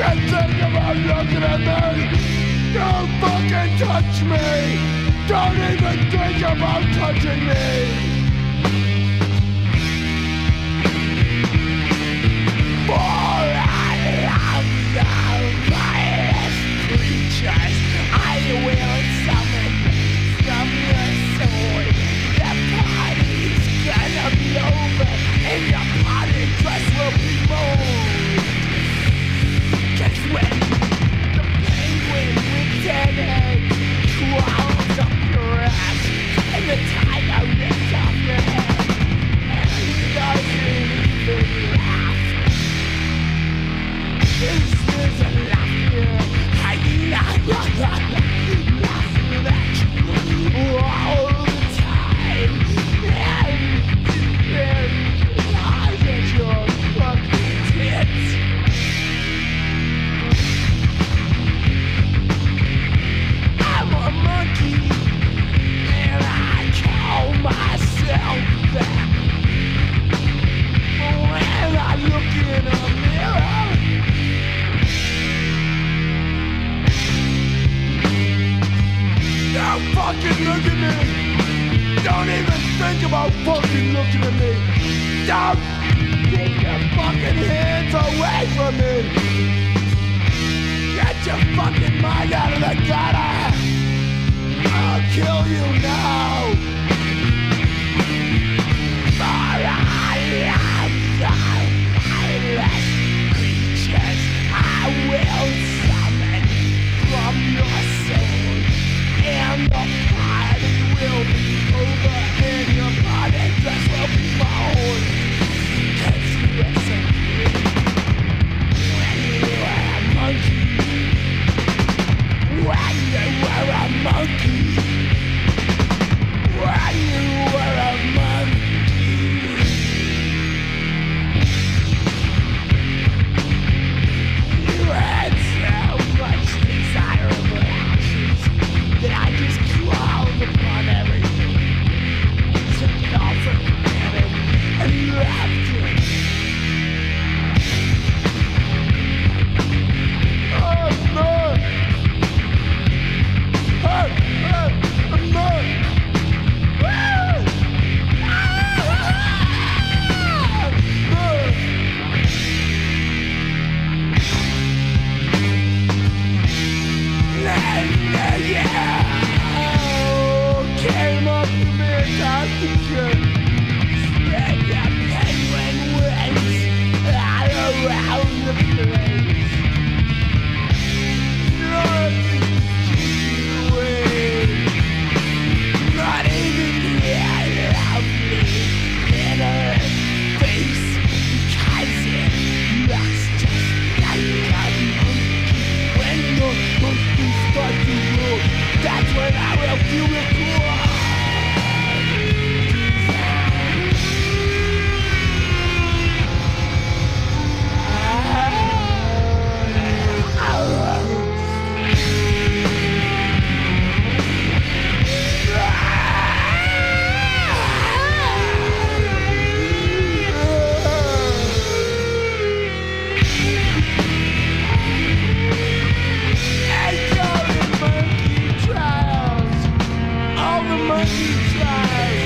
fucking think about looking at me. Don't fucking touch me. Don't even think about touching me. fucking look at me. Don't even think about fucking looking at me. Don't take your fucking hands away from me. Get your fucking mind out of the gutter. fantastica. Spread fire